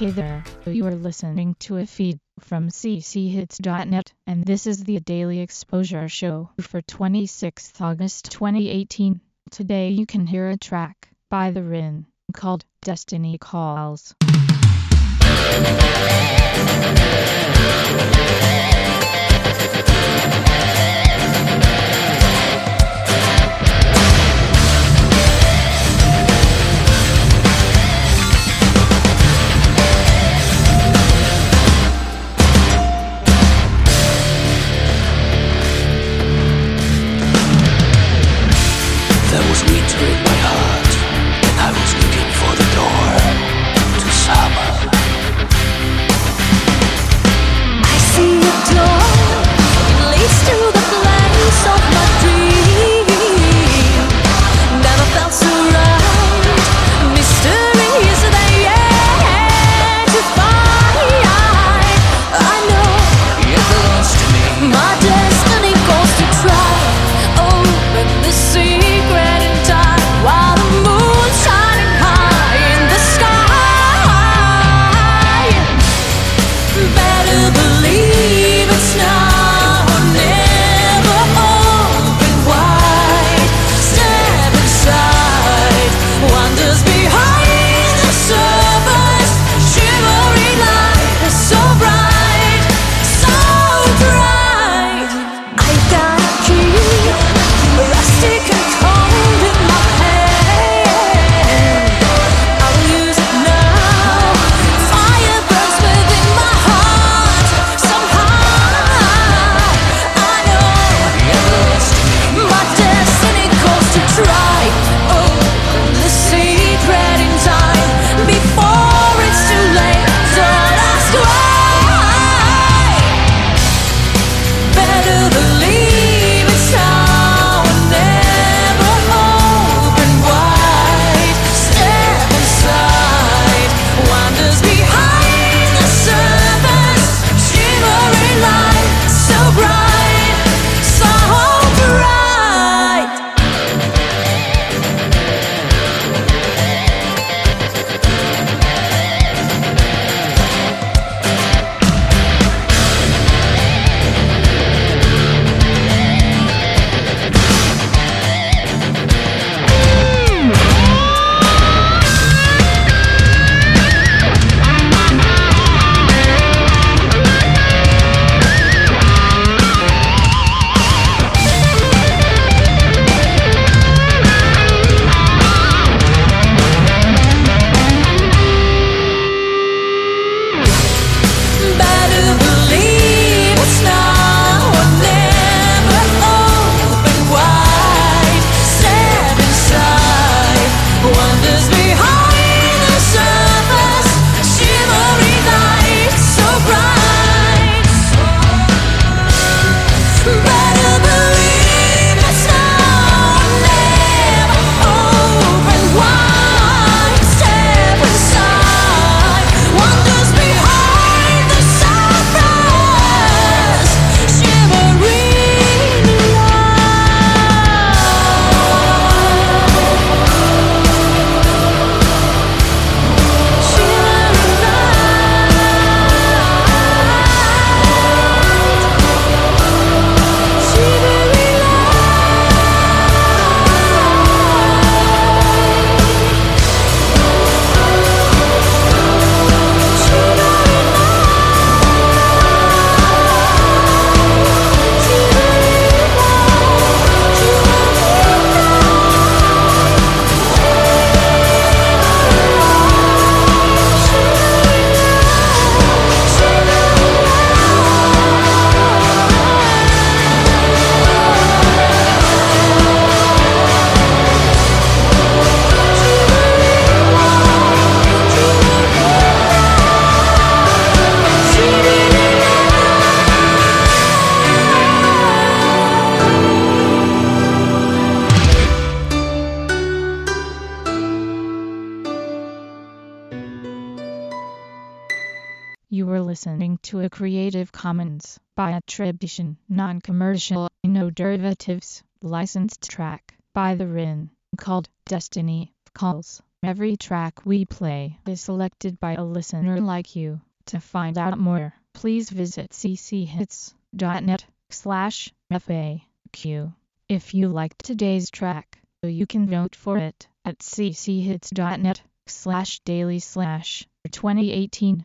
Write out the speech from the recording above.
Hey there, you are listening to a feed from cchits.net, and this is the Daily Exposure Show for 26 August 2018. Today you can hear a track by The Rin called Destiny Calls. listening to a Creative Commons by attribution, non-commercial, no derivatives, licensed track by The Rin, called Destiny Calls. Every track we play is selected by a listener like you. To find out more, please visit cchits.net slash FAQ. If you liked today's track, you can vote for it at cchits.net slash daily slash 2018.